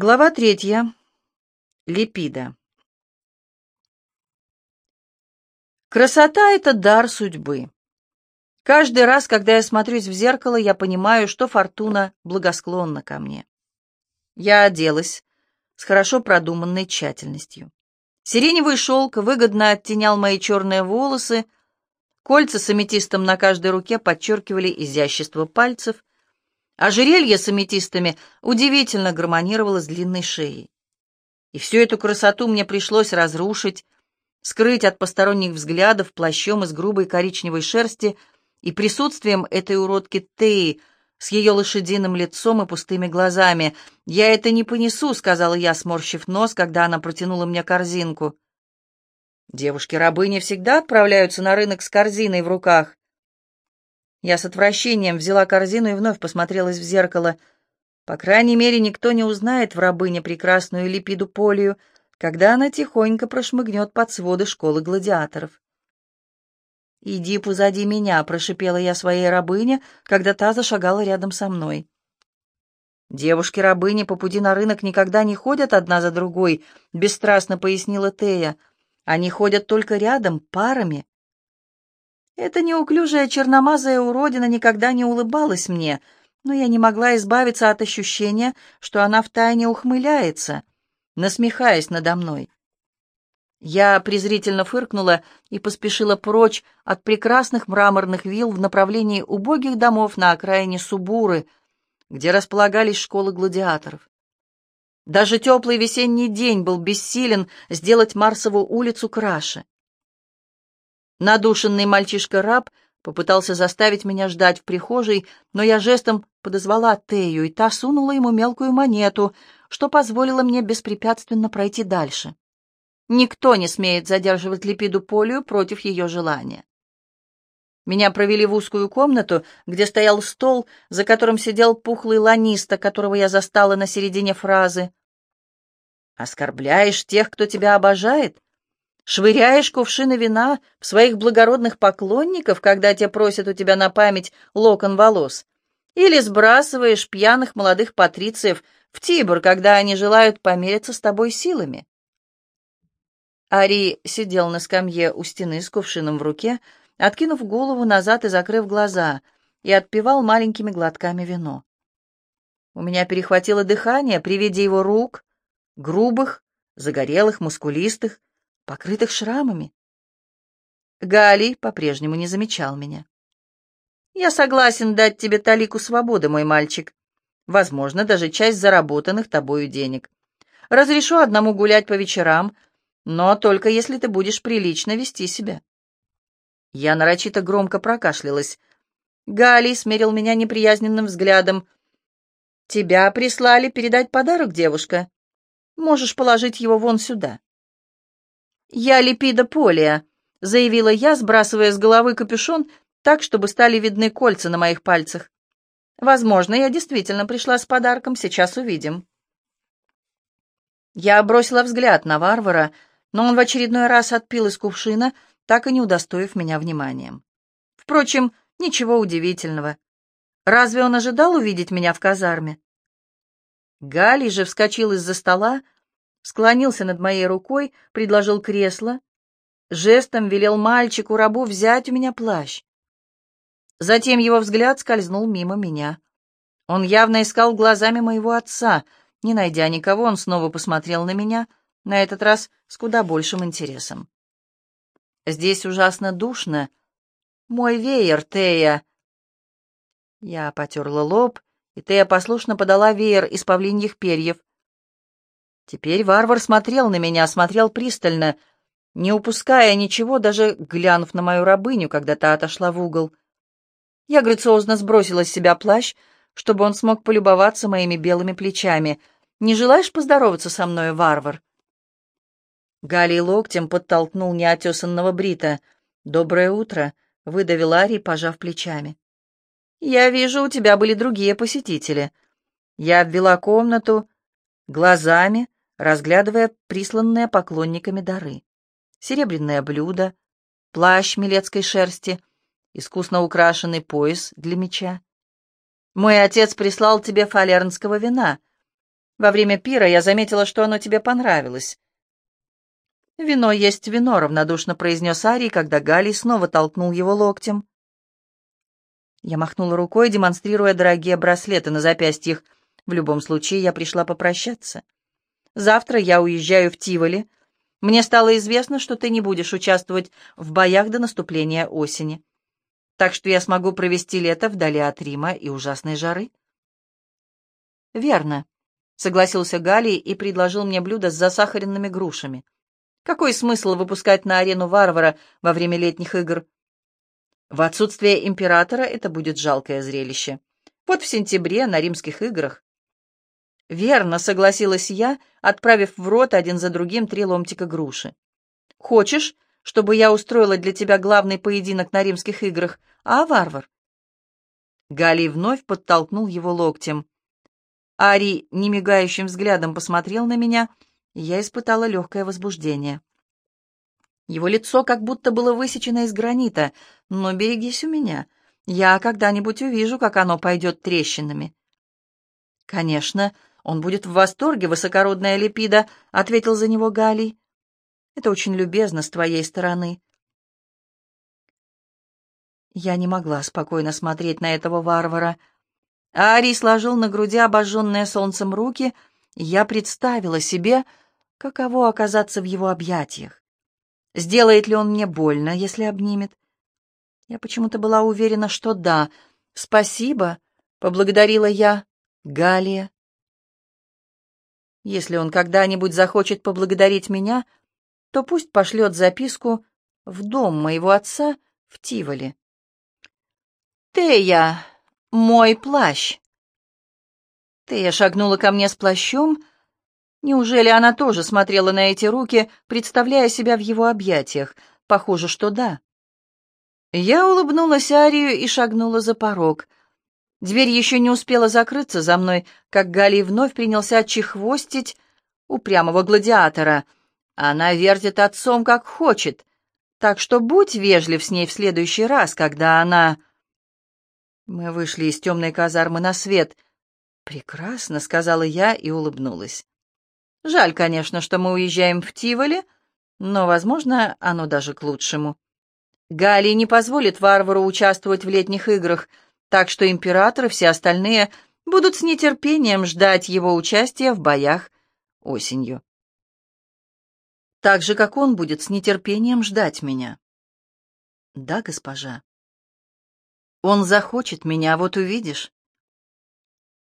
Глава третья. Липида. Красота — это дар судьбы. Каждый раз, когда я смотрюсь в зеркало, я понимаю, что фортуна благосклонна ко мне. Я оделась с хорошо продуманной тщательностью. Сиреневый шелк выгодно оттенял мои черные волосы, кольца с аметистом на каждой руке подчеркивали изящество пальцев, Ожерелье с аметистами удивительно гармонировало с длинной шеей. И всю эту красоту мне пришлось разрушить, скрыть от посторонних взглядов плащом из грубой коричневой шерсти и присутствием этой уродки Теи с ее лошадиным лицом и пустыми глазами. «Я это не понесу», — сказала я, сморщив нос, когда она протянула мне корзинку. Девушки-рабыни всегда отправляются на рынок с корзиной в руках. Я с отвращением взяла корзину и вновь посмотрелась в зеркало. По крайней мере, никто не узнает в рабыне прекрасную Липиду Полию, когда она тихонько прошмыгнет под своды школы гладиаторов. «Иди позади меня», — прошипела я своей рабыне, когда та зашагала рядом со мной. «Девушки-рабыни по пути на рынок никогда не ходят одна за другой», — бесстрастно пояснила Тея. «Они ходят только рядом, парами. Эта неуклюжая черномазая уродина никогда не улыбалась мне, но я не могла избавиться от ощущения, что она втайне ухмыляется, насмехаясь надо мной. Я презрительно фыркнула и поспешила прочь от прекрасных мраморных вилл в направлении убогих домов на окраине Субуры, где располагались школы гладиаторов. Даже теплый весенний день был бессилен сделать Марсову улицу краше. Надушенный мальчишка-раб попытался заставить меня ждать в прихожей, но я жестом подозвала Тею, и та сунула ему мелкую монету, что позволило мне беспрепятственно пройти дальше. Никто не смеет задерживать Липиду Полию против ее желания. Меня провели в узкую комнату, где стоял стол, за которым сидел пухлый ланиста, которого я застала на середине фразы. «Оскорбляешь тех, кто тебя обожает? Швыряешь кувшины вина в своих благородных поклонников, когда те просят у тебя на память локон волос? Или сбрасываешь пьяных молодых патрициев в Тибр, когда они желают помериться с тобой силами? Ари сидел на скамье у стены с кувшином в руке, откинув голову назад и закрыв глаза, и отпивал маленькими глотками вино. У меня перехватило дыхание при виде его рук, грубых, загорелых, мускулистых, покрытых шрамами. Гали по-прежнему не замечал меня. «Я согласен дать тебе талику свободы, мой мальчик. Возможно, даже часть заработанных тобою денег. Разрешу одному гулять по вечерам, но только если ты будешь прилично вести себя». Я нарочито громко прокашлялась. Гали смерил меня неприязненным взглядом. «Тебя прислали передать подарок, девушка. Можешь положить его вон сюда». «Я Липида Полия», — заявила я, сбрасывая с головы капюшон так, чтобы стали видны кольца на моих пальцах. «Возможно, я действительно пришла с подарком, сейчас увидим». Я бросила взгляд на варвара, но он в очередной раз отпил из кувшина, так и не удостоив меня вниманием. Впрочем, ничего удивительного. Разве он ожидал увидеть меня в казарме? Галий же вскочил из-за стола, склонился над моей рукой, предложил кресло, жестом велел мальчику-рабу взять у меня плащ. Затем его взгляд скользнул мимо меня. Он явно искал глазами моего отца. Не найдя никого, он снова посмотрел на меня, на этот раз с куда большим интересом. «Здесь ужасно душно. Мой веер, Тея!» Я потерла лоб, и Тея послушно подала веер из павлиньих перьев. Теперь варвар смотрел на меня, смотрел пристально, не упуская ничего, даже глянув на мою рабыню, когда та отошла в угол. Я грациозно сбросила с себя плащ, чтобы он смог полюбоваться моими белыми плечами. «Не желаешь поздороваться со мной, варвар?» Галий локтем подтолкнул неотесанного Брита. «Доброе утро», — выдавил Арий, пожав плечами. «Я вижу, у тебя были другие посетители». Я обвела комнату глазами, разглядывая присланные поклонниками дары. Серебряное блюдо, плащ милецкой шерсти, искусно украшенный пояс для меча. «Мой отец прислал тебе фалернского вина. Во время пира я заметила, что оно тебе понравилось». «Вино есть вино», — равнодушно произнес Арий, когда Галий снова толкнул его локтем. Я махнула рукой, демонстрируя дорогие браслеты на запястьях. В любом случае, я пришла попрощаться. Завтра я уезжаю в Тиволи. Мне стало известно, что ты не будешь участвовать в боях до наступления осени. Так что я смогу провести лето вдали от Рима и ужасной жары. Верно, согласился Галий и предложил мне блюдо с засахаренными грушами. Какой смысл выпускать на арену варвара во время летних игр? В отсутствие императора это будет жалкое зрелище. Вот в сентябре на римских играх. Верно, согласилась я, отправив в рот один за другим три ломтика груши. Хочешь, чтобы я устроила для тебя главный поединок на римских играх, а, варвар? Галий вновь подтолкнул его локтем. Ари немигающим взглядом посмотрел на меня, и я испытала легкое возбуждение. Его лицо как будто было высечено из гранита, но берегись у меня. Я когда-нибудь увижу, как оно пойдет трещинами. Конечно, он будет в восторге, высокородная Лепида, — ответил за него Галий. Это очень любезно с твоей стороны. Я не могла спокойно смотреть на этого варвара. Арий сложил на груди обожженные солнцем руки, и я представила себе, каково оказаться в его объятиях. Сделает ли он мне больно, если обнимет? Я почему-то была уверена, что да. Спасибо, поблагодарила я. Галия. Если он когда-нибудь захочет поблагодарить меня, то пусть пошлет записку в дом моего отца в Тиволе. «Тея, мой плащ!» Тея шагнула ко мне с плащом, Неужели она тоже смотрела на эти руки, представляя себя в его объятиях? Похоже, что да. Я улыбнулась Арию и шагнула за порог. Дверь еще не успела закрыться за мной, как Галий вновь принялся чехвостить упрямого гладиатора. Она вертит отцом, как хочет, так что будь вежлив с ней в следующий раз, когда она... Мы вышли из темной казармы на свет. «Прекрасно», — сказала я и улыбнулась. Жаль, конечно, что мы уезжаем в Тиволи, но, возможно, оно даже к лучшему. Галий не позволит варвару участвовать в летних играх, так что император и все остальные будут с нетерпением ждать его участия в боях осенью. Так же, как он будет с нетерпением ждать меня. Да, госпожа. Он захочет меня, вот увидишь.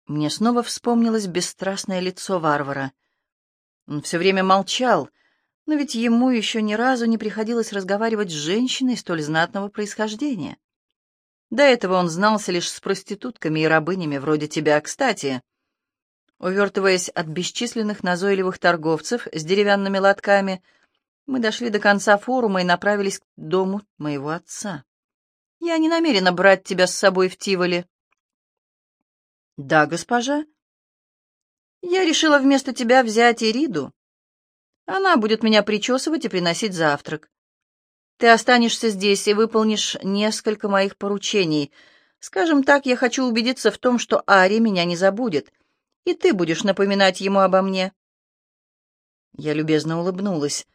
Мне снова вспомнилось бесстрастное лицо варвара — он все время молчал, но ведь ему еще ни разу не приходилось разговаривать с женщиной столь знатного происхождения. До этого он знался лишь с проститутками и рабынями вроде тебя, кстати. Увертываясь от бесчисленных назойливых торговцев с деревянными лотками, мы дошли до конца форума и направились к дому моего отца. Я не намерена брать тебя с собой в Тиволи. Да, госпожа, я решила вместо тебя взять Ириду. Она будет меня причесывать и приносить завтрак. Ты останешься здесь и выполнишь несколько моих поручений. Скажем так, я хочу убедиться в том, что Ари меня не забудет, и ты будешь напоминать ему обо мне. Я любезно улыбнулась.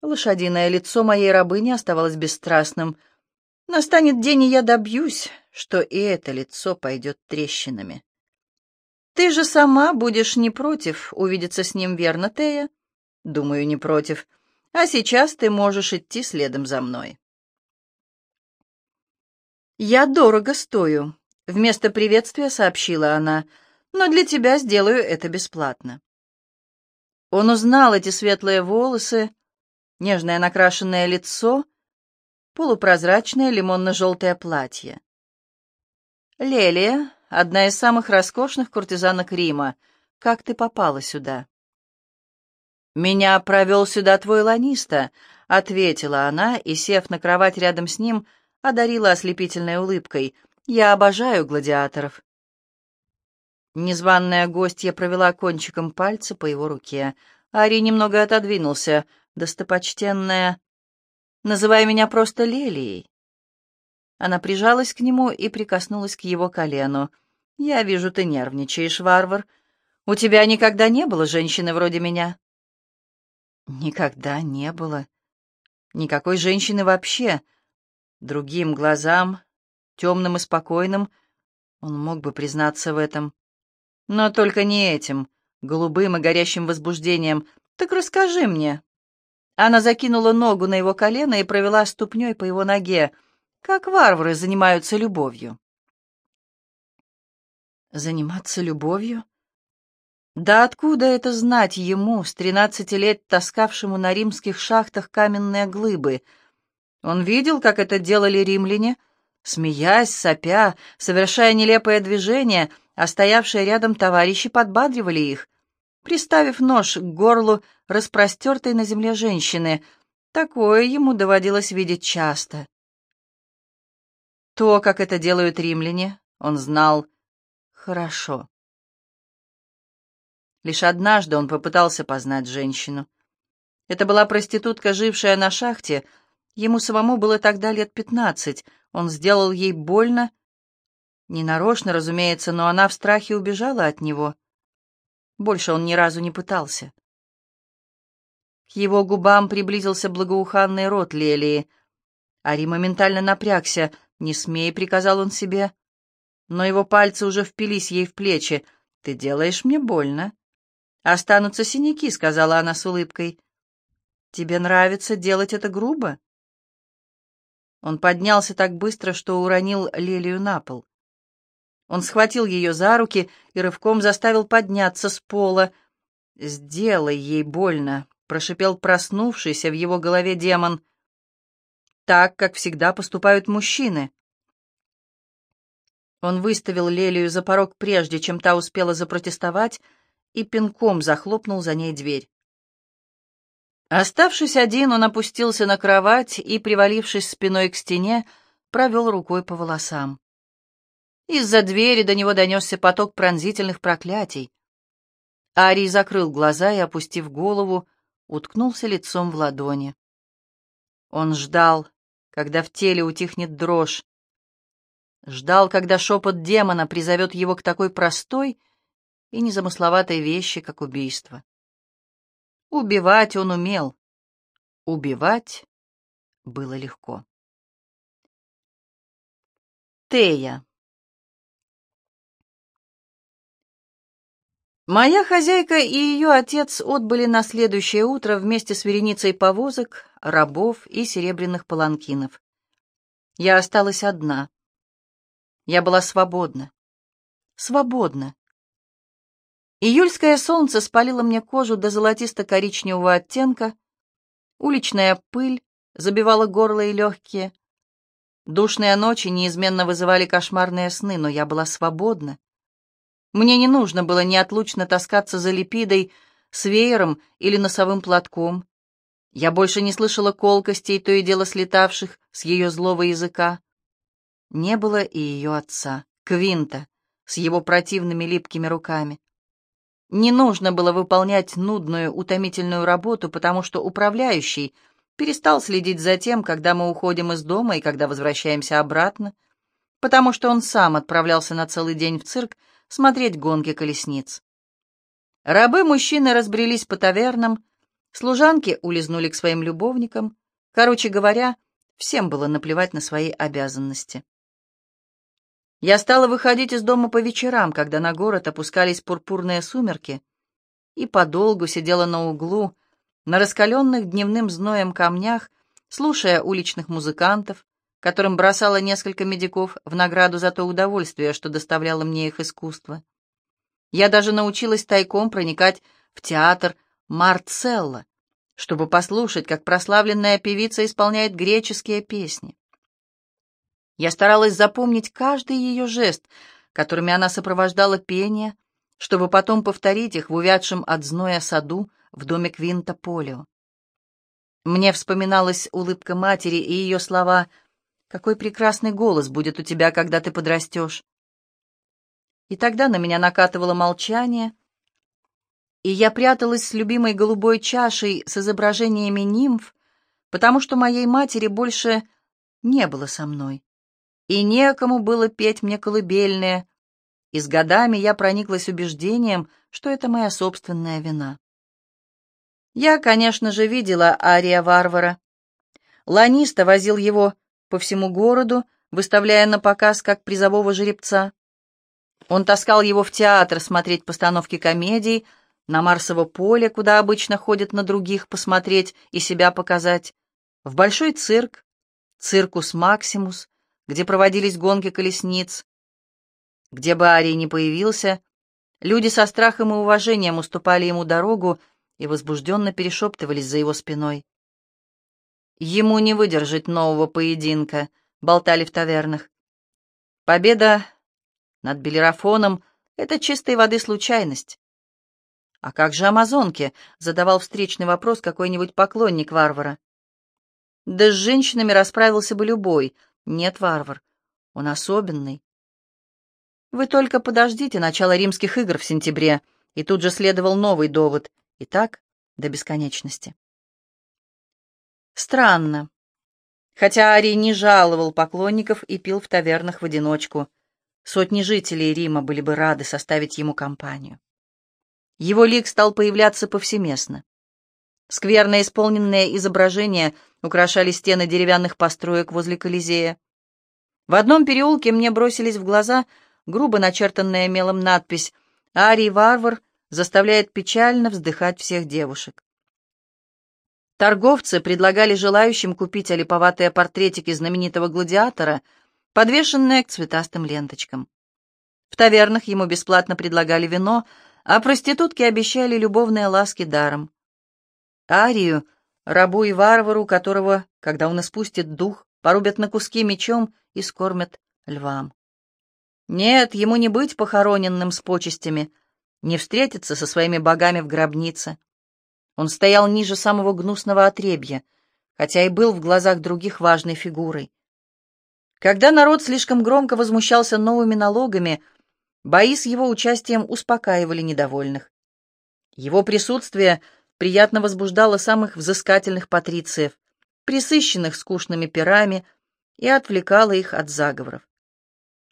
Лошадиное лицо моей рабыни оставалось бесстрастным. Настанет день, и я добьюсь, что и это лицо пойдет трещинами. Ты же сама будешь не против увидеться с ним, верно, Тея? Думаю, не против. А сейчас ты можешь идти следом за мной. Я дорого стою, вместо приветствия сообщила она, но для тебя сделаю это бесплатно. Он узнал эти светлые волосы, нежное накрашенное лицо, полупрозрачное лимонно-желтое платье. Лелия, одна из самых роскошных куртизанок Рима. Как ты попала сюда?» «Меня провел сюда твой ланиста», — ответила она и, сев на кровать рядом с ним, одарила ослепительной улыбкой. «Я обожаю гладиаторов». Незваная гостья провела кончиком пальца по его руке. Ари немного отодвинулся. «Достопочтенная, называй меня просто Лелией». Она прижалась к нему и прикоснулась к его колену. «Я вижу, ты нервничаешь, варвар. У тебя никогда не было женщины вроде меня?» «Никогда не было. Никакой женщины вообще. Другим глазам, темным и спокойным, он мог бы признаться в этом. Но только не этим, голубым и горящим возбуждением. Так расскажи мне». Она закинула ногу на его колено и провела ступней по его ноге. Как варвары занимаются любовью. Заниматься любовью? Да откуда это знать ему, с тринадцати лет таскавшему на римских шахтах каменные глыбы? Он видел, как это делали римляне, смеясь, сопя, совершая нелепое движение, а стоявшие рядом товарищи подбадривали их, приставив нож к горлу распростертой на земле женщины. Такое ему доводилось видеть часто. То, как это делают римляне, он знал хорошо. Лишь однажды он попытался познать женщину. Это была проститутка, жившая на шахте. Ему самому было тогда лет пятнадцать. Он сделал ей больно. Ненарочно, разумеется, но она в страхе убежала от него. Больше он ни разу не пытался. К его губам приблизился благоуханный рот Лелии. Ари моментально напрягся. «Не смей», — приказал он себе. Но его пальцы уже впились ей в плечи. «Ты делаешь мне больно». «Останутся синяки», — сказала она с улыбкой. «Тебе нравится делать это грубо?» Он поднялся так быстро, что уронил Лелию на пол. Он схватил ее за руки и рывком заставил подняться с пола. «Сделай ей больно», — прошипел проснувшийся в его голове демон. «Так, как всегда поступают мужчины». Он выставил Лелию за порог прежде, чем та успела запротестовать, и пинком захлопнул за ней дверь. Оставшись один, он опустился на кровать и, привалившись спиной к стене, провел рукой по волосам. Из-за двери до него донесся поток пронзительных проклятий. Арий закрыл глаза и, опустив голову, уткнулся лицом в ладони. Он ждал, когда в теле утихнет дрожь, ждал, когда шепот демона призовет его к такой простой и незамысловатой вещи, как убийство. Убивать он умел. Убивать было легко. Тея. Моя хозяйка и ее отец отбыли на следующее утро вместе с вереницей повозок, рабов и серебряных паланкинов. Я осталась одна. Я была свободна. Свободна. Июльское солнце спалило мне кожу до золотисто-коричневого оттенка, уличная пыль забивала горло и легкие. Душные ночи неизменно вызывали кошмарные сны, но я была свободна. Мне не нужно было неотлучно таскаться за липидой, с веером или носовым платком. Я больше не слышала колкостей, то и дело слетавших с ее злого языка. Не было и ее отца, Квинта, с его противными липкими руками. Не нужно было выполнять нудную, утомительную работу, потому что управляющий перестал следить за тем, когда мы уходим из дома и когда возвращаемся обратно, потому что он сам отправлялся на целый день в цирк смотреть гонки колесниц. Рабы-мужчины разбрелись по тавернам, служанки улизнули к своим любовникам. Короче говоря, всем было наплевать на свои обязанности. Я стала выходить из дома по вечерам, когда на город опускались пурпурные сумерки, и подолгу сидела на углу, на раскаленных дневным зноем камнях, слушая уличных музыкантов, которым бросала несколько медиков в награду за то удовольствие, что доставляло мне их искусство. Я даже научилась тайком проникать в театр Марцелла, чтобы послушать, как прославленная певица исполняет греческие песни. Я старалась запомнить каждый ее жест, которыми она сопровождала пение, чтобы потом повторить их в увядшем от зноя саду в доме Квинта Полио. Мне вспоминалась улыбка матери и ее слова «Какой прекрасный голос будет у тебя, когда ты подрастешь». И тогда на меня накатывало молчание, и я пряталась с любимой голубой чашей с изображениями нимф, потому что моей матери больше не было со мной и некому было петь мне колыбельные, и с годами я прониклась убеждением, что это моя собственная вина. Я, конечно же, видела Ария Варвара. Ланиста возил его по всему городу, выставляя на показ как призового жеребца. Он таскал его в театр смотреть постановки комедий, на Марсово поле, куда обычно ходят на других посмотреть и себя показать, в большой цирк, циркус Максимус, где проводились гонки колесниц. Где бы Арий не появился, люди со страхом и уважением уступали ему дорогу и возбужденно перешептывались за его спиной. Ему не выдержать нового поединка, болтали в тавернах. Победа над Белерафоном — это чистой воды случайность. «А как же амазонки?» — задавал встречный вопрос какой-нибудь поклонник варвара. «Да с женщинами расправился бы любой. Нет, варвар, он особенный». «Вы только подождите начала римских игр в сентябре», и тут же следовал новый довод. И так до бесконечности. Странно. Хотя Арий не жаловал поклонников и пил в тавернах в одиночку, сотни жителей Рима были бы рады составить ему компанию. Его лик стал появляться повсеместно. Скверно исполненные изображения украшали стены деревянных построек возле Колизея. В одном переулке мне бросились в глаза грубо начертанная мелом надпись «Арий Варвар заставляет печально вздыхать всех девушек». Торговцы предлагали желающим купить олиповатые портретики знаменитого гладиатора, подвешенные к цветастым ленточкам. В тавернах ему бесплатно предлагали вино, а проститутки обещали любовные ласки даром. Арию, рабу и варвару, которого, когда он испустит дух, порубят на куски мечом и скормят львам. Нет, ему не быть похороненным с почестями, не встретиться со своими богами в гробнице. Он стоял ниже самого гнусного отребья, хотя и был в глазах других важной фигурой. Когда народ слишком громко возмущался новыми налогами, бои с его участием успокаивали недовольных. Его присутствие приятно возбуждало самых взыскательных патрициев, присыщенных скучными пирами, и отвлекало их от заговоров.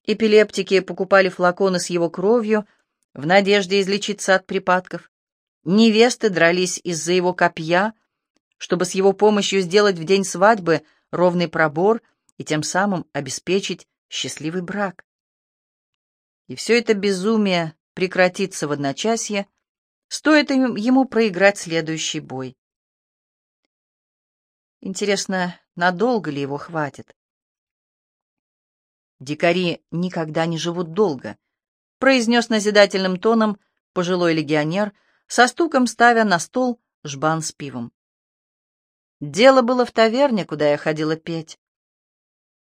Эпилептики покупали флаконы с его кровью в надежде излечиться от припадков. Невесты дрались из-за его копья, чтобы с его помощью сделать в день свадьбы ровный пробор и тем самым обеспечить счастливый брак. И все это безумие прекратится в одночасье, стоит ему проиграть следующий бой. Интересно, надолго ли его хватит? Дикари никогда не живут долго, произнес назидательным тоном пожилой легионер, со стуком ставя на стол жбан с пивом. Дело было в таверне, куда я ходила петь.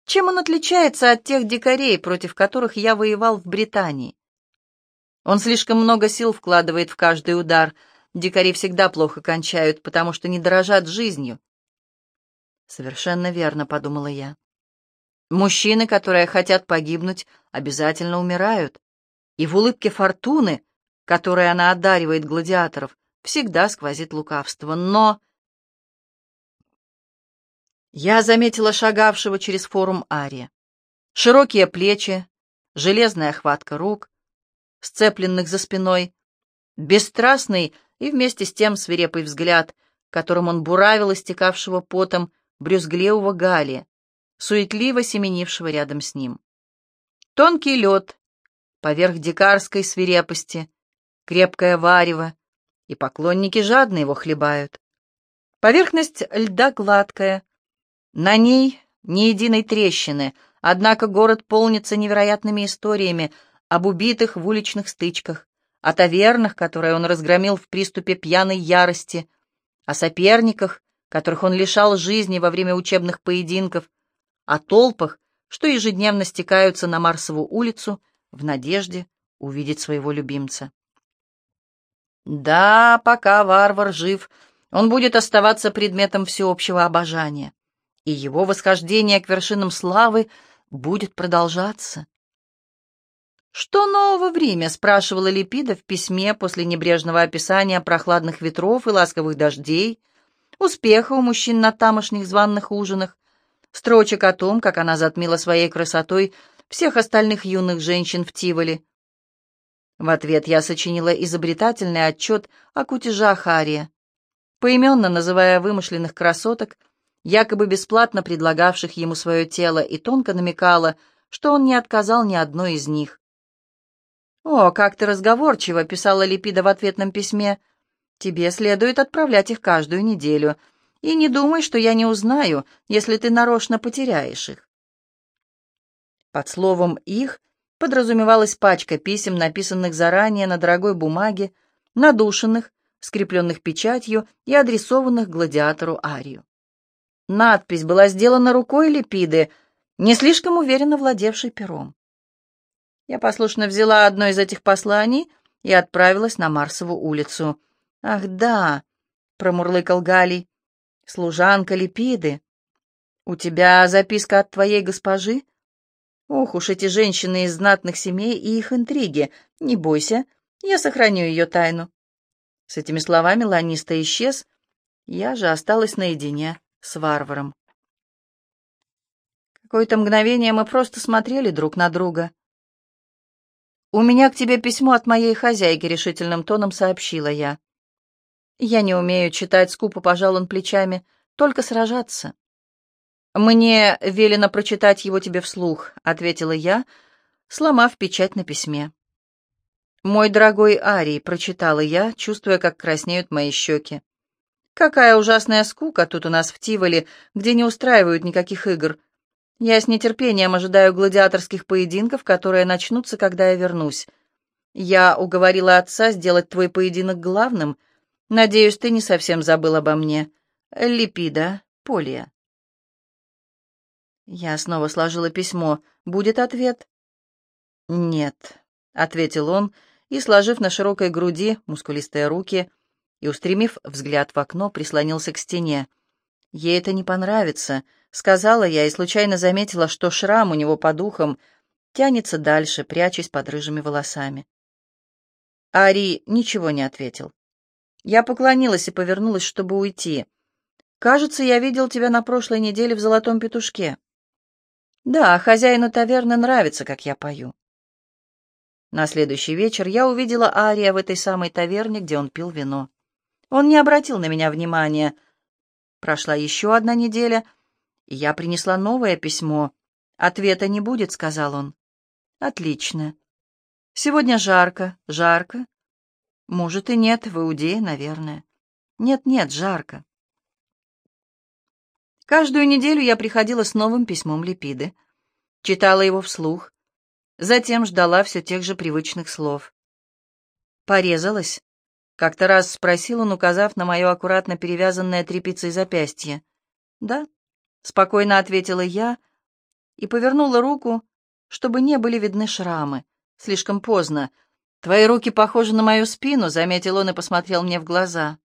Чем он отличается от тех дикарей, против которых я воевал в Британии? Он слишком много сил вкладывает в каждый удар. Дикари всегда плохо кончают, потому что не дорожат жизнью. Совершенно верно, подумала я. Мужчины, которые хотят погибнуть, обязательно умирают. И в улыбке фортуны которой она одаривает гладиаторов, всегда сквозит лукавство. Но... Я заметила шагавшего через форум Ария. Широкие плечи, железная хватка рук, сцепленных за спиной, бесстрастный и вместе с тем свирепый взгляд, которым он буравил истекавшего потом брюзгливого Галия, суетливо семенившего рядом с ним. Тонкий лед, поверх дикарской свирепости, крепкое варево, и поклонники жадно его хлебают. Поверхность льда гладкая, на ней ни единой трещины, однако город полнится невероятными историями об убитых в уличных стычках, о тавернах, которые он разгромил в приступе пьяной ярости, о соперниках, которых он лишал жизни во время учебных поединков, о толпах, что ежедневно стекаются на Марсову улицу в надежде увидеть своего любимца. Да, пока варвар жив, он будет оставаться предметом всеобщего обожания, и его восхождение к вершинам славы будет продолжаться. «Что нового в Риме?» — спрашивала Липида в письме после небрежного описания прохладных ветров и ласковых дождей, успеха у мужчин на тамошних званных ужинах, строчек о том, как она затмила своей красотой всех остальных юных женщин в Тиволе, В ответ я сочинила изобретательный отчет о кутежах Ария, поименно называя вымышленных красоток, якобы бесплатно предлагавших ему свое тело, и тонко намекала, что он не отказал ни одной из них. «О, как ты разговорчиво!» — писала Липида в ответном письме. «Тебе следует отправлять их каждую неделю, и не думай, что я не узнаю, если ты нарочно потеряешь их». Под словом «их» подразумевалась пачка писем, написанных заранее на дорогой бумаге, надушенных, скрепленных печатью и адресованных гладиатору Арию. Надпись была сделана рукой Липиды, не слишком уверенно владевшей пером. Я послушно взяла одно из этих посланий и отправилась на Марсову улицу. «Ах, да!» — промурлыкал Галий. «Служанка Липиды. У тебя записка от твоей госпожи?» Ох уж эти женщины из знатных семей и их интриги. Не бойся, я сохраню ее тайну. С этими словами Ланиста исчез, я же осталась наедине с варваром. Какое-то мгновение мы просто смотрели друг на друга. «У меня к тебе письмо от моей хозяйки», — решительным тоном сообщила я. «Я не умею читать, скупо пожал он плечами, только сражаться». «Мне велено прочитать его тебе вслух», — ответила я, сломав печать на письме. «Мой дорогой Арий», — прочитала я, чувствуя, как краснеют мои щеки. «Какая ужасная скука тут у нас в Тиволе, где не устраивают никаких игр. Я с нетерпением ожидаю гладиаторских поединков, которые начнутся, когда я вернусь. Я уговорила отца сделать твой поединок главным. Надеюсь, ты не совсем забыл обо мне. Липида, Полия». Я снова сложила письмо. «Будет ответ?» «Нет», — ответил он, и, сложив на широкой груди мускулистые руки и, устремив взгляд в окно, прислонился к стене. «Ей это не понравится», — сказала я и случайно заметила, что шрам у него под ухом тянется дальше, прячась под рыжими волосами. Ари ничего не ответил. Я поклонилась и повернулась, чтобы уйти. «Кажется, я видел тебя на прошлой неделе в «Золотом петушке». Да, хозяину таверны нравится, как я пою. На следующий вечер я увидела Ария в этой самой таверне, где он пил вино. Он не обратил на меня внимания. Прошла еще одна неделя, я принесла новое письмо. «Ответа не будет», — сказал он. «Отлично. Сегодня жарко, жарко. Может и нет, в Иудее, наверное. Нет-нет, жарко. Каждую неделю я приходила с новым письмом Липиды, читала его вслух, затем ждала все тех же привычных слов. «Порезалась?» — как-то раз спросил он, указав на мое аккуратно перевязанное тряпицей запястье. «Да», — спокойно ответила я и повернула руку, чтобы не были видны шрамы. Слишком поздно. «Твои руки похожи на мою спину», — заметил он и посмотрел мне в глаза.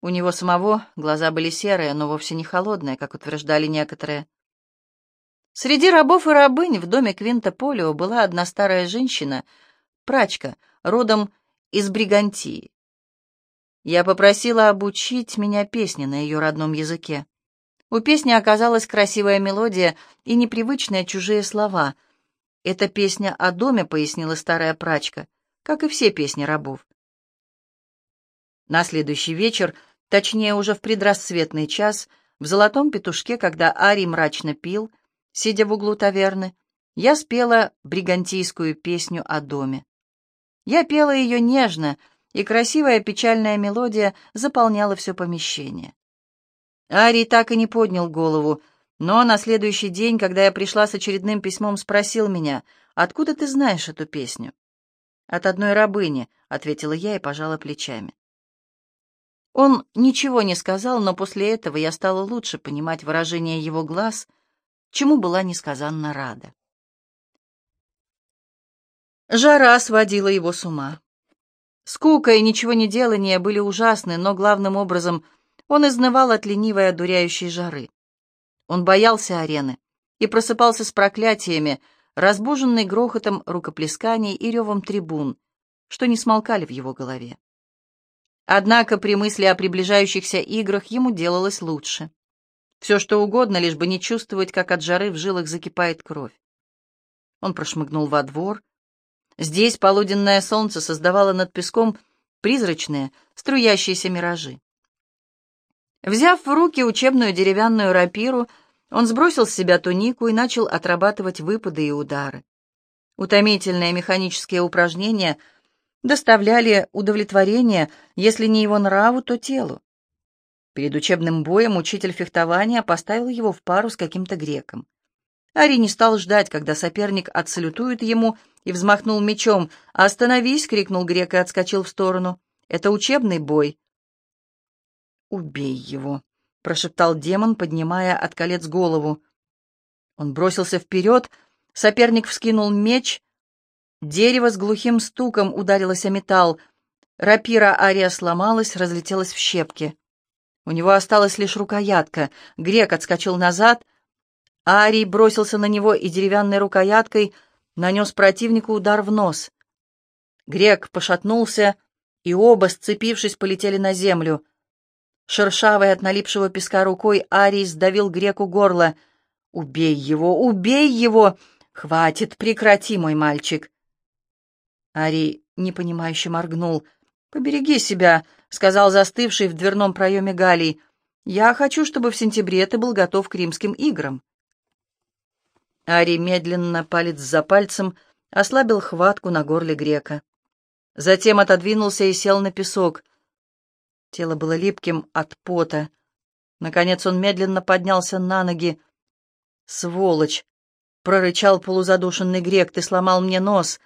У него самого глаза были серые, но вовсе не холодные, как утверждали некоторые. Среди рабов и рабынь в доме Квинта Полио была одна старая женщина, прачка, родом из Бригантии. Я попросила обучить меня песне на ее родном языке. У песни оказалась красивая мелодия и непривычные чужие слова. «Это песня о доме», — пояснила старая прачка, как и все песни рабов. На следующий вечер Точнее, уже в предрассветный час, в золотом петушке, когда Ари мрачно пил, сидя в углу таверны, я спела бригантийскую песню о доме. Я пела ее нежно, и красивая печальная мелодия заполняла все помещение. Ари так и не поднял голову, но на следующий день, когда я пришла с очередным письмом, спросил меня, «Откуда ты знаешь эту песню?» «От одной рабыни», — ответила я и пожала плечами. Он ничего не сказал, но после этого я стала лучше понимать выражение его глаз, чему была несказанно рада. Жара сводила его с ума. Скука и ничего не делания были ужасны, но главным образом он изнывал от ленивой одуряющей жары. Он боялся арены и просыпался с проклятиями, разбуженный грохотом рукоплесканий и ревом трибун, что не смолкали в его голове. Однако при мысли о приближающихся играх ему делалось лучше. Все что угодно, лишь бы не чувствовать, как от жары в жилах закипает кровь. Он прошмыгнул во двор. Здесь полуденное солнце создавало над песком призрачные, струящиеся миражи. Взяв в руки учебную деревянную рапиру, он сбросил с себя тунику и начал отрабатывать выпады и удары. Утомительные механические упражнения доставляли удовлетворение, если не его нраву, то телу. Перед учебным боем учитель фехтования поставил его в пару с каким-то греком. Ари не стал ждать, когда соперник отсалютует ему, и взмахнул мечом. «Остановись!» — крикнул грек и отскочил в сторону. «Это учебный бой». «Убей его!» — прошептал демон, поднимая от колец голову. Он бросился вперед, соперник вскинул меч. Дерево с глухим стуком ударилось о металл. Рапира Ария сломалась, разлетелась в щепки. У него осталась лишь рукоятка. Грек отскочил назад. Арий бросился на него и деревянной рукояткой нанес противнику удар в нос. Грек пошатнулся, и оба, сцепившись, полетели на землю. Шершавой от налипшего песка рукой Арий сдавил греку горло. «Убей его! Убей его! Хватит! Прекрати, мой мальчик!» Арий непонимающе моргнул. «Побереги себя», — сказал застывший в дверном проеме Галий. «Я хочу, чтобы в сентябре ты был готов к Римским играм». Ари медленно, палец за пальцем, ослабил хватку на горле грека. Затем отодвинулся и сел на песок. Тело было липким от пота. Наконец он медленно поднялся на ноги. «Сволочь!» — прорычал полузадушенный грек. «Ты сломал мне нос!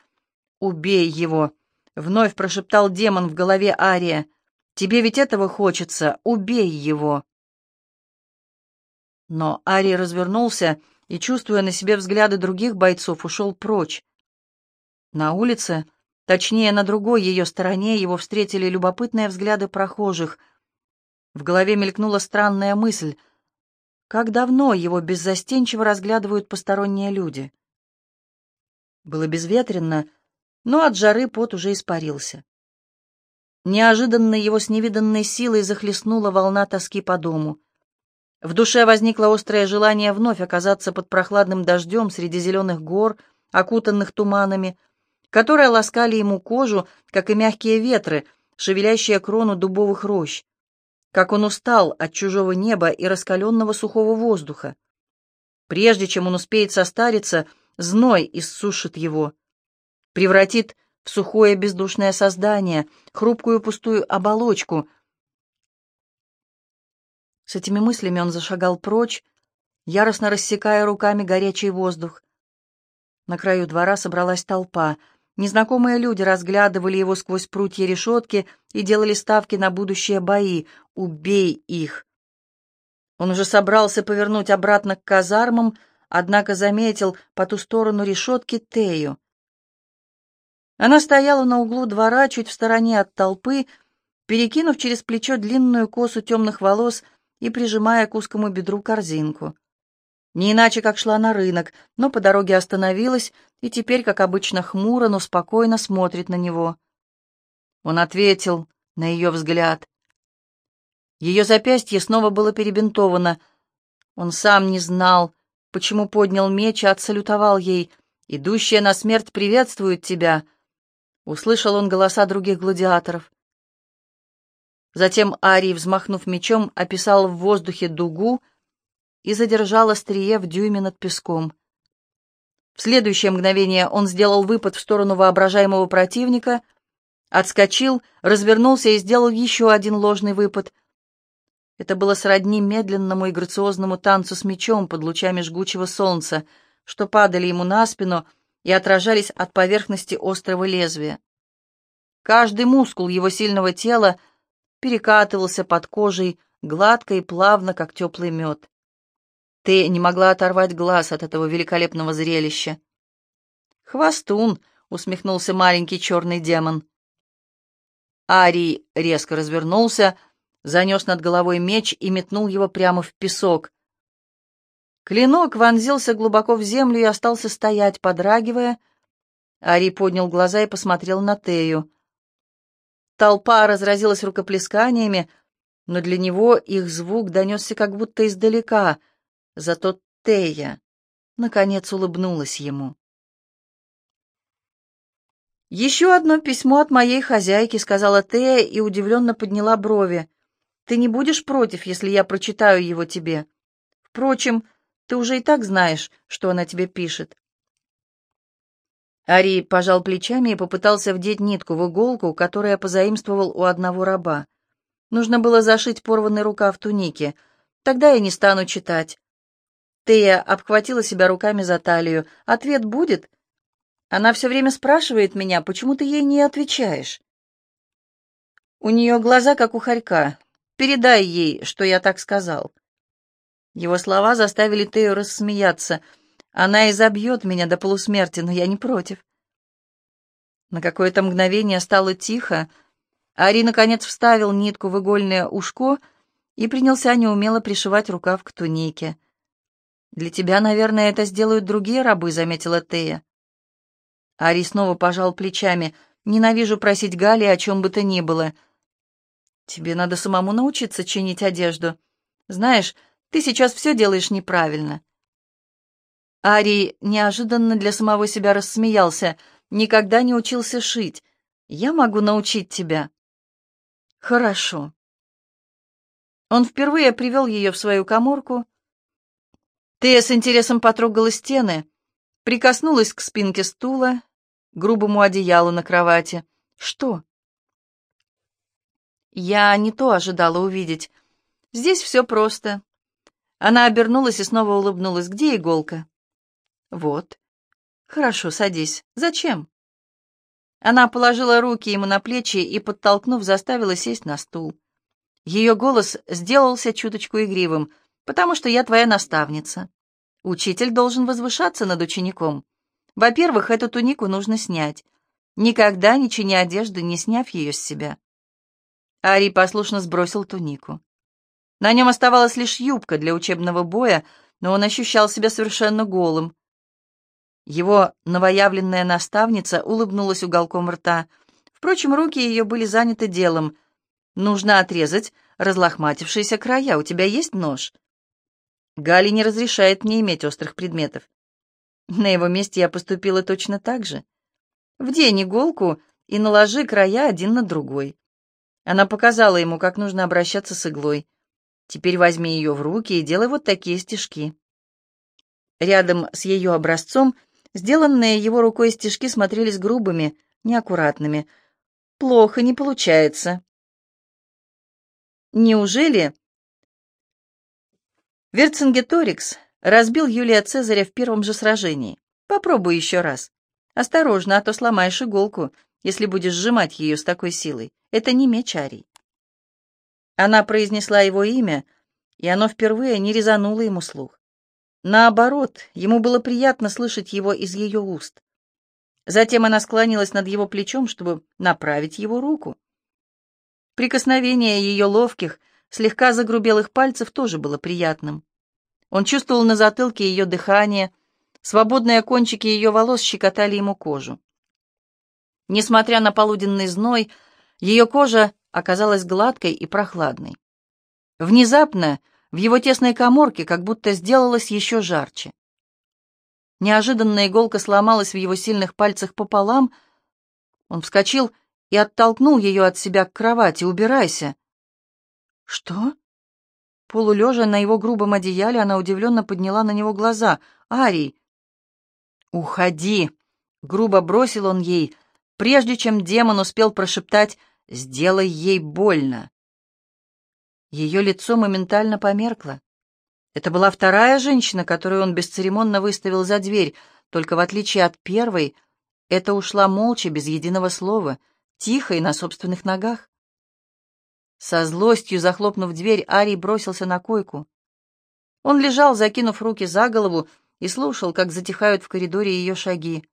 Убей его!» Вновь прошептал демон в голове Ария. «Тебе ведь этого хочется! Убей его!» Но Арий развернулся и, чувствуя на себе взгляды других бойцов, ушел прочь. На улице, точнее, на другой ее стороне, его встретили любопытные взгляды прохожих. В голове мелькнула странная мысль. Как давно его беззастенчиво разглядывают посторонние люди? Было безветренно, но от жары пот уже испарился. Неожиданно его с невиданной силой захлестнула волна тоски по дому. В душе возникло острое желание вновь оказаться под прохладным дождем среди зеленых гор, окутанных туманами, которые ласкали ему кожу, как и мягкие ветры, шевелящие крону дубовых рощ. Как он устал от чужого неба и раскаленного сухого воздуха. Прежде чем он успеет состариться, зной иссушит его превратит в сухое бездушное создание, хрупкую пустую оболочку. С этими мыслями он зашагал прочь, яростно рассекая руками горячий воздух. На краю двора собралась толпа. Незнакомые люди разглядывали его сквозь прутья решетки и делали ставки на будущие бои. «Убей их!» Он уже собрался повернуть обратно к казармам, однако заметил по ту сторону решетки Тею. Она стояла на углу двора, чуть в стороне от толпы, перекинув через плечо длинную косу темных волос и прижимая к узкому бедру корзинку. Не иначе, как шла на рынок, но по дороге остановилась и теперь, как обычно, хмуро, но спокойно смотрит на него. Он ответил на ее взгляд. Ее запястье снова было перебинтовано. Он сам не знал, почему поднял меч и отсалютовал ей. «Идущая на смерть приветствует тебя», Услышал он голоса других гладиаторов. Затем Арий, взмахнув мечом, описал в воздухе дугу и задержал острие в дюйме над песком. В следующее мгновение он сделал выпад в сторону воображаемого противника, отскочил, развернулся и сделал еще один ложный выпад. Это было сродни медленному и грациозному танцу с мечом под лучами жгучего солнца, что падали ему на спину — и отражались от поверхности острого лезвия. Каждый мускул его сильного тела перекатывался под кожей гладко и плавно, как теплый мед. Ты не могла оторвать глаз от этого великолепного зрелища. «Хвостун!» — усмехнулся маленький черный демон. Арий резко развернулся, занес над головой меч и метнул его прямо в песок. Клинок вонзился глубоко в землю и остался стоять, подрагивая. Ари поднял глаза и посмотрел на Тею. Толпа разразилась рукоплесканиями, но для него их звук донесся как будто издалека. Зато Тея, наконец, улыбнулась ему. «Еще одно письмо от моей хозяйки», — сказала Тея и удивленно подняла брови. «Ты не будешь против, если я прочитаю его тебе? Впрочем, ты уже и так знаешь, что она тебе пишет». Ари пожал плечами и попытался вдеть нитку в иголку, которую позаимствовал у одного раба. Нужно было зашить порванный рукав туники. Тогда я не стану читать. Тея обхватила себя руками за талию. «Ответ будет?» Она все время спрашивает меня, почему ты ей не отвечаешь. У нее глаза, как у хорька. Передай ей, что я так сказал. Его слова заставили Тею рассмеяться. Она изобьет меня до полусмерти, но я не против. На какое-то мгновение стало тихо. Ари, наконец, вставил нитку в игольное ушко и принялся неумело пришивать рукав к тунике. «Для тебя, наверное, это сделают другие рабы», — заметила Тея. Ари снова пожал плечами. «Ненавижу просить Гали о чем бы то ни было. Тебе надо самому научиться чинить одежду. Знаешь, ты сейчас все делаешь неправильно». Ари неожиданно для самого себя рассмеялся. «Никогда не учился шить. Я могу научить тебя». «Хорошо». Он впервые привел ее в свою коморку. Тея с интересом потрогала стены, прикоснулась к спинке стула, грубому одеялу на кровати. «Что?» Я не то ожидала увидеть. Здесь все просто. Она обернулась и снова улыбнулась. «Где иголка?» «Вот». «Хорошо, садись. Зачем?» Она положила руки ему на плечи и, подтолкнув, заставила сесть на стул. Ее голос сделался чуточку игривым, потому что я твоя наставница. Учитель должен возвышаться над учеником. Во-первых, эту тунику нужно снять. Никогда не чини одежду, не сняв ее с себя. Ари послушно сбросил тунику. На нем оставалась лишь юбка для учебного боя, но он ощущал себя совершенно голым. Его новоявленная наставница улыбнулась уголком рта. Впрочем, руки ее были заняты делом. «Нужно отрезать разлохматившиеся края. У тебя есть нож?» Гали не разрешает мне иметь острых предметов. На его месте я поступила точно так же. Вдень иголку и наложи края один на другой. Она показала ему, как нужно обращаться с иглой. Теперь возьми ее в руки и делай вот такие стежки. Рядом с ее образцом сделанные его рукой стежки смотрелись грубыми, неаккуратными. Плохо, не получается. Неужели Верцингеторикс Разбил Юлия Цезаря в первом же сражении. Попробуй еще раз. Осторожно, а то сломаешь иголку, если будешь сжимать ее с такой силой. Это не меч Арий. Она произнесла его имя, и оно впервые не резануло ему слух. Наоборот, ему было приятно слышать его из ее уст. Затем она склонилась над его плечом, чтобы направить его руку. Прикосновение ее ловких, слегка загрубелых пальцев тоже было приятным. Он чувствовал на затылке ее дыхание, свободные кончики ее волос щекотали ему кожу. Несмотря на полуденный зной, ее кожа оказалась гладкой и прохладной. Внезапно в его тесной коморке как будто сделалось еще жарче. Неожиданно иголка сломалась в его сильных пальцах пополам. Он вскочил и оттолкнул ее от себя к кровати. «Убирайся!» «Что?» Полулежа на его грубом одеяле, она удивленно подняла на него глаза. «Арий!» «Уходи!» — грубо бросил он ей, прежде чем демон успел прошептать «Сделай ей больно!» Ее лицо моментально померкло. Это была вторая женщина, которую он бесцеремонно выставил за дверь, только в отличие от первой, это ушла молча, без единого слова, тихо и на собственных ногах. Со злостью захлопнув дверь, Арий бросился на койку. Он лежал, закинув руки за голову, и слушал, как затихают в коридоре ее шаги.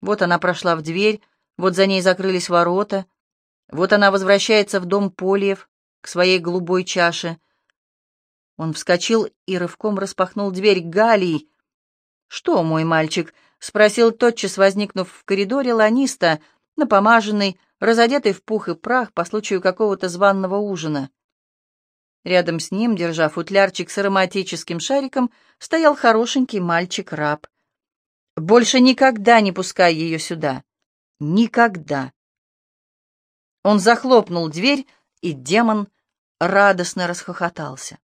Вот она прошла в дверь, вот за ней закрылись ворота, вот она возвращается в дом Польев, к своей голубой чаше. Он вскочил и рывком распахнул дверь. «Галий!» «Что, мой мальчик?» — спросил тотчас, возникнув в коридоре ланиста, напомаженный, разодетый в пух и прах по случаю какого-то званного ужина. Рядом с ним, держа футлярчик с ароматическим шариком, стоял хорошенький мальчик-раб. «Больше никогда не пускай ее сюда. Никогда. Он захлопнул дверь, и демон радостно расхохотался.